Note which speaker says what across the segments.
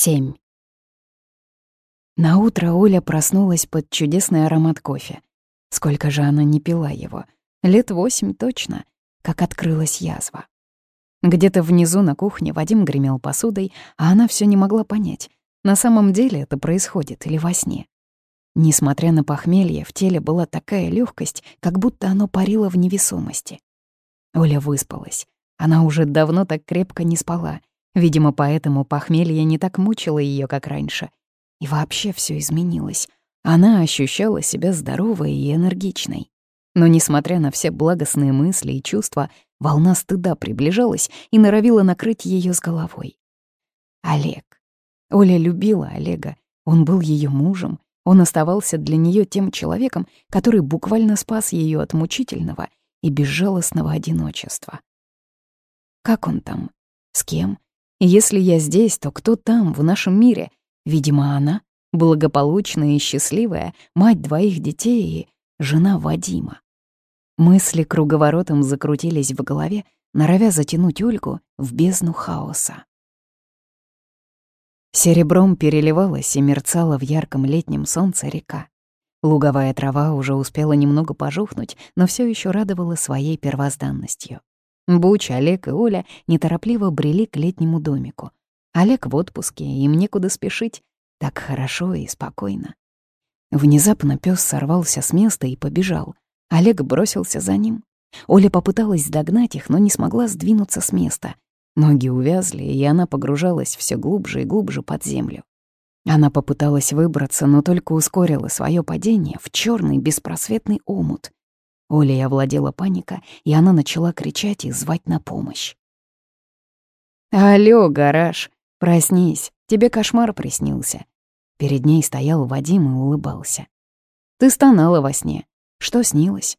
Speaker 1: 7. Наутро Оля проснулась под чудесный аромат кофе. Сколько же она не пила его? Лет восемь точно, как открылась язва. Где-то внизу на кухне Вадим гремел посудой, а она все не могла понять, на самом деле это происходит или во сне. Несмотря на похмелье, в теле была такая легкость, как будто оно парило в невесомости. Оля выспалась. Она уже давно так крепко не спала, Видимо, поэтому похмелье не так мучило ее, как раньше. И вообще все изменилось. Она ощущала себя здоровой и энергичной. Но, несмотря на все благостные мысли и чувства, волна стыда приближалась и норовила накрыть ее с головой. Олег. Оля любила Олега. Он был ее мужем. Он оставался для нее тем человеком, который буквально спас ее от мучительного и безжалостного одиночества. Как он там? С кем? Если я здесь, то кто там, в нашем мире? Видимо, она, благополучная и счастливая, мать двоих детей и жена Вадима. Мысли круговоротом закрутились в голове, норовя затянуть Ольгу в бездну хаоса. Серебром переливалась и мерцала в ярком летнем солнце река. Луговая трава уже успела немного пожухнуть, но все еще радовала своей первозданностью. Буч, Олег и Оля неторопливо брели к летнему домику. Олег в отпуске, им некуда спешить. Так хорошо и спокойно. Внезапно пес сорвался с места и побежал. Олег бросился за ним. Оля попыталась догнать их, но не смогла сдвинуться с места. Ноги увязли, и она погружалась все глубже и глубже под землю. Она попыталась выбраться, но только ускорила свое падение в черный беспросветный омут. Олей овладела паника, и она начала кричать и звать на помощь. «Алло, гараж, проснись, тебе кошмар приснился». Перед ней стоял Вадим и улыбался. «Ты стонала во сне. Что снилось?»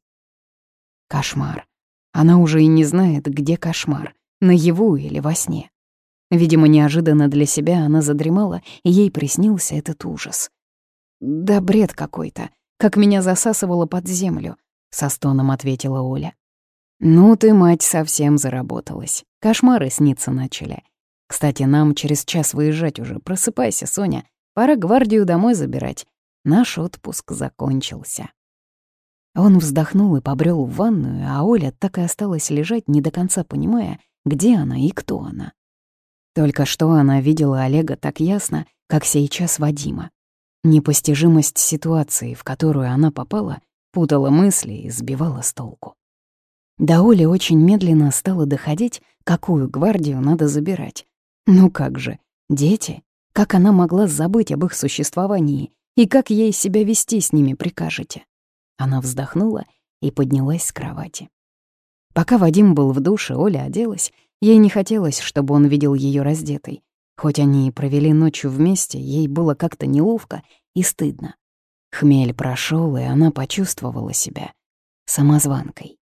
Speaker 1: Кошмар. Она уже и не знает, где кошмар, наяву или во сне. Видимо, неожиданно для себя она задремала, и ей приснился этот ужас. Да бред какой-то, как меня засасывало под землю, — со стоном ответила Оля. «Ну ты, мать, совсем заработалась. Кошмары сниться начали. Кстати, нам через час выезжать уже. Просыпайся, Соня. Пора гвардию домой забирать. Наш отпуск закончился». Он вздохнул и побрел в ванную, а Оля так и осталась лежать, не до конца понимая, где она и кто она. Только что она видела Олега так ясно, как сейчас Вадима. Непостижимость ситуации, в которую она попала, путала мысли и сбивала с толку. До Оли очень медленно стало доходить, какую гвардию надо забирать. Ну как же, дети? Как она могла забыть об их существовании? И как ей себя вести с ними прикажете? Она вздохнула и поднялась с кровати. Пока Вадим был в душе, Оля оделась. Ей не хотелось, чтобы он видел ее раздетой. Хоть они и провели ночью вместе, ей было как-то неловко и стыдно. Хмель прошел, и она почувствовала себя самозванкой.